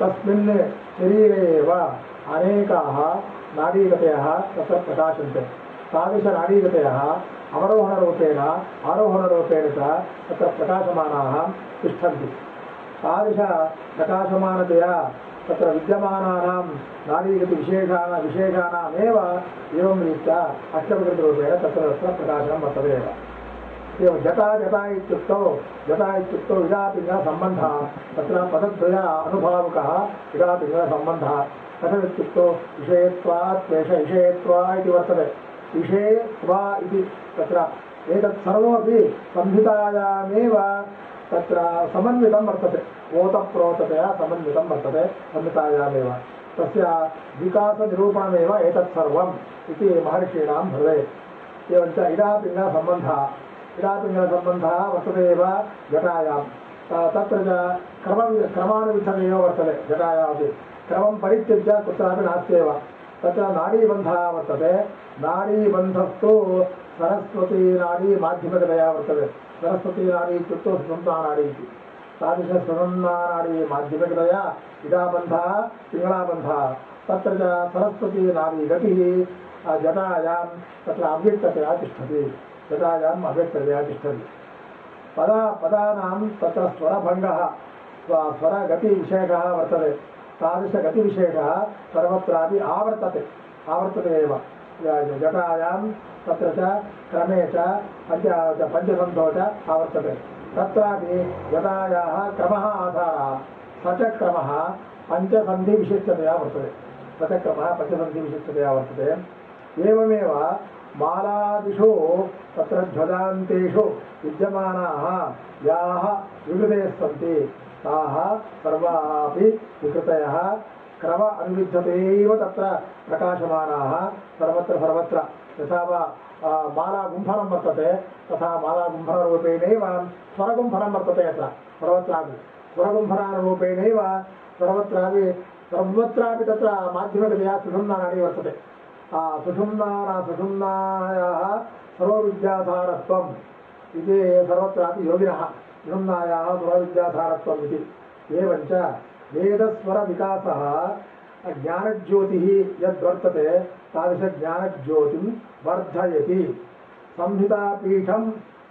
तस्मिन् शरीरे एव अनेकाः नाडीगतयः तत्र प्रकाशन्ते। तादृशनाडीगतयः अवरोहणरूपेण, आरोहणरूपेण च तत्र प्रकाशमानाः तिष्ठन्ति। तादृश प्रकाशमानतया तत्र विद्यमानानां नाडीगतिविशेषाणां विशेषाणामेव एवं रीत्या अष्टविकृतरूपेण तत्र तत्र प्रकाशनं वर्तते एव। एवं जटा जटा इत्युक्तौ जटा इत्युक्तौ इडापिङ्गलसम्बन्धः तत्र पदद्वय अनुभावकः इडापिङ्गलसम्बन्धः कथमित्युक्तौ विषयत्वात् क्लेश विषयत्वा इति वर्तते। विषयत्वा इति तत्र एतत् सर्वमपि संहितायामेव तत्र समन्वितं वर्तते। ओतप्रोततया समन्वितं वर्तते संहितायामेव। तस्य विकासनिरूपणमेव एतत् सर्वम् इति महर्षीणां भवेत् एवञ्च इडापिङ्गलसम्बन्धः एव जटायां। तत्र च क्रम क्रमानुविधमेव वर्तते जटायामपि क्रमं परित्यज्य कुत्रापि नास्त्येव। तत्र नाडीबन्धः वर्तते। नाडीबन्धस्तु सरस्वती नाडी माध्यमिकतया वर्तते। सरस्वती नाडी इत्युक्तौ सुषुम्नानाडी इति। तादृशसुषुम्नानाडी माध्यमिकतया इडाबन्धः पिङ्गलाबन्धः तत्र च सरस्वती नाडी गतिः, जटायां तत्र अव्यक्ततया तिष्ठति। जटायाम् अव्यक्ततया तिष्ठति। पदा पदानां तत्र स्वरभङ्गः, स्व- स्वरगतिविशेषः वर्तते। तादृशगतिविशेषः सर्वत्रापि आवर्तते। आवर्तते एव। जटायां तत्र च क्रमे च पञ्च पञ्चसन्धौ च आवर्तते। तत्रापि जटायाः क्रमः आधारः। स च क्रमः पञ्चसन्धिविशिष्टतया वर्तते। स च क्रमः पञ्चसन्धिविशिष्टतया वर्तते। एवमेव मालादिषु तत्र ध्वजान्तेषु विद्यमानाः, याः विकृतयः सन्ति। ताः सर्वापि विकृतयः। क्रम अनुविद्धतेव तत्र प्रकाशमानाः। सर्वत्र सर्वत्र। यथा वा मालागुम्फनं वर्तते, तथा मालागुम्फनरूपेणैव स्वरगुम्फनं वर्तते अत्र, सर्वत्रापि। स्वरगुम्फनानुरूपेणैव सर्वत्रापि सर्वत्रापि तत्र माध्यमिकतया सुषुम्नानानि वर्तते। सुषुम्नाना सुषुम्नायाः सर्वविद्याधारत्वम् इति सर्वत्रापि योगिनः सुषुम्नायाः सर्वविद्याधारत्वम् इति। एवञ्च वेदस्वरविकासः ज्ञानज्योतिः यद्वर्तते तादृशज्ञानज्योतिं वर्धयति। संहितापीठं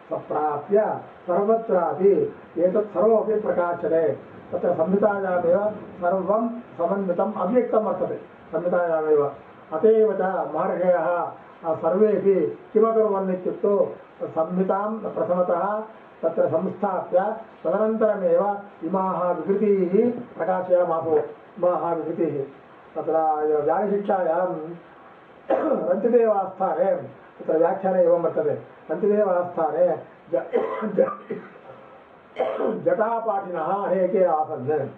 सम्प्राप्य सर्वत्रापि एतत् सर्वमपि प्रकाशते। तत्र संहितायामेव सर्वं समन्वितम् अव्यक्तं वर्तते। संहितायामेव अत एव च महर्षयः आ, सर्वेपि किमकुर्वन् इत्युक्तौ प्रथमतः तत्र संस्थाप्य तदनन्तरमेव इमाः विकृतीः प्रकाशयामासो। इमाः विकृतीः। तत्र व्यायशिक्षायां रन्तिदेवास्थाने तत्र व्याख्याने एवं वर्तते। रन्तिदेवास्थाने जटापाठिनः अनेके आसन्।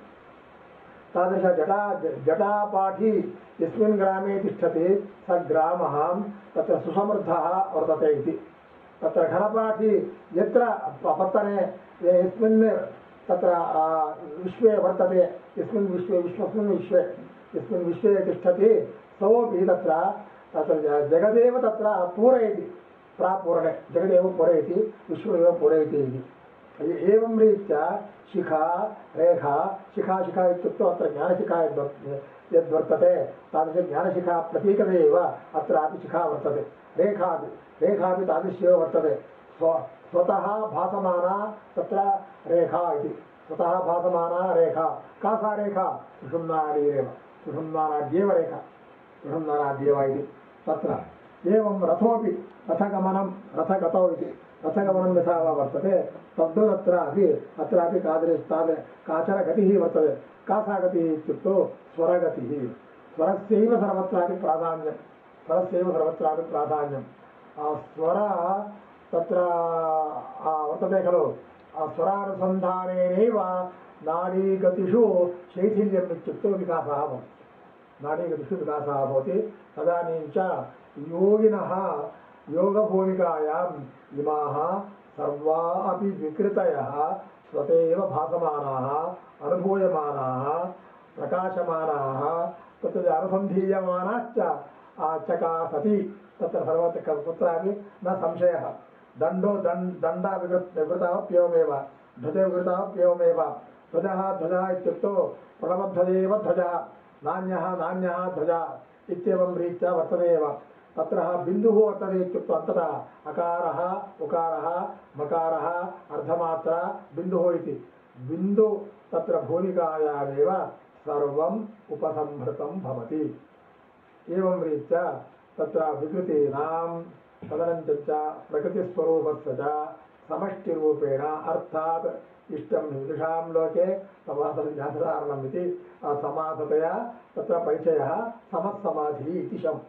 तादृश जटा, जटापाठी यस्मिन् ग्रामे तिष्ठति, स ग्रामः तत्र सुसमृद्धः वर्तते इति। तत्र घनपाठी यत्र पत्तने यस्मिन् तत्र विश्वे वर्तते, यस्मिन् विश्वे, विश्वस्मिन् विश्वे, यस्मिन् विश्वे तिष्ठति तत्र तत्र जगदेव तत्र पूरयति। प्रापूरणे, जगदेव पूरयति विश्वमेव पूरयति इति। एवं रीत्या शिखा, रेखा, शिखा शिखा इत्युक्तौ अत्र ज्ञानशिखा यद्वर्- यद्वर्तते तादृशज्ञानशिखा प्रतीकते एव अत्रापि शिखा वर्तते। रेखापि रेखापि तादृश्येव वर्तते। स्व स्वतः भासमाना तत्र रेखा इति। स्वतः भासमाना रेखा। का सा रेखा सुषुम्नाडीरेव सुषुम्नानाड्येव रेखा। सुषुम्नानाड्येव इति। तत्र एवं रथोपि रथगमनं, रथगतौ इति। रथगमनं यथा वा वर्तते। तद्वत् अत्रापि कादृश ताद काचन गतिः वर्तते। का सा गतिः इत्युक्तौ स्वरगतिः। स्वरस्यैव सर्वत्रापि प्राधान्यं स्वरस्यैव सर्वत्रापि प्राधान्यं स्वर तत्र वर्तते खलु। स्वरानुसन्धानेनैव नाडीगतिषु शैथिल्यम् इत्युक्तौ विकासः भवति। नाडीगतिषु विकासः भवति। तदानीं च योगिनः योगभूमिकायाम् इमाः सर्वा अपि विकृतयः, स्वतेव भासमानाः, अनुभूयमानाः, प्रकाशमानाः, तत्र अनुसन्धीयमानाश्च चका सति, तत्र सर्वत्र कुत्रापि न संशयः। दण्डो दण् दण्डा विकृत विकृताप्येवमेव धृते विकृताप्येवमेव ध्वजः ध्वजः इत्युक्तौ प्रणवध्वजेव ध्वजः, नान्यः नान्यः ध्वजः इत्येवं रीत्या वर्तते एव। तत्र बिन्दुः वर्तते इत्युक्तौ अन्ततः अकारः, उकारः, मकारः, अर्धमात्रा बिन्दुः इति। बिन्दु तत्र भूमिकायामेव सर्वम् उपसंहृतं भवति। एवं रीत्या तत्र विकृतीनां तदनन्तरं च प्रकृतिस्वरूपस्य च समष्टिरूपेण अर्थात् इष्टं विदुषां लोके समासं इति समासतया तत्र परिचयः समस्समाधिः इति शम्।